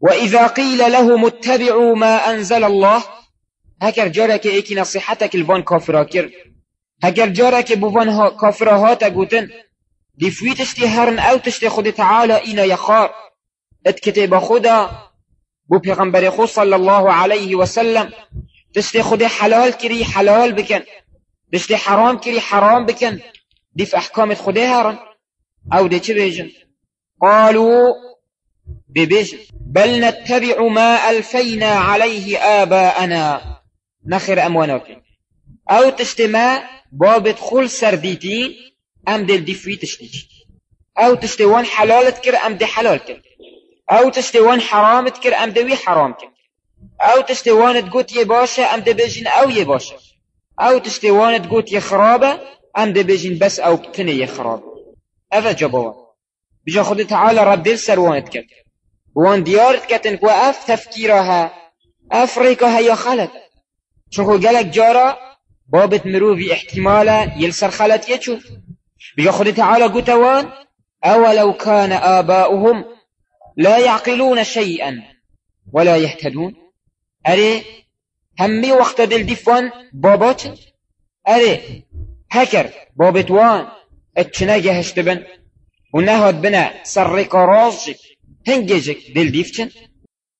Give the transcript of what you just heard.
وإذا قيل لهم اتبعوا ما أنزل الله هكر جارك إيكي نصيحتك كافرا كر هكر جارك بوان هاتا قوتن دي فوي تشتي هرن أو تشتي خود تعالى اينا يخار. اتكتب خدا بو پیغمبر خود صلى الله عليه وسلم. تشتي خود حلال كري حلال بكن تشتي حرام كري حرام بكن دي في احكام خده هرن. أو دي چه قالوا ببيجن بل نتبع ما ألفينا عليه آباءنا. نخر أموانك أو تشتما باب خل سرديتين أم دل دفوي تشتيج أو تشتوان حلال تكر أم دي حلال كر. أو تشتوان حرام تكر أم دوي حرام كر. أو تشتوان تقوت يباشا أم دي بيجن أو يباشا أو تشتوان تقوت يخرابة أم دي بيجن بس أو بتني يخرابة أفا جبوان بجا خود تعالى رد سروان تكر وان ديارت كتن وأف تفكيرها أفريقها يا خلت شنكو قالك جارا بابت مروفي احتمالا يلسر خلت يچو بيجا خد تعالى قتوان أولو كان آباؤهم لا يعقلون شيئا ولا يهتدون أري همي وقت دل ديفوان بابات. أري هكر بابت وان اتشناجه هشتبن ونهد بنا سرق ten gelecek belli için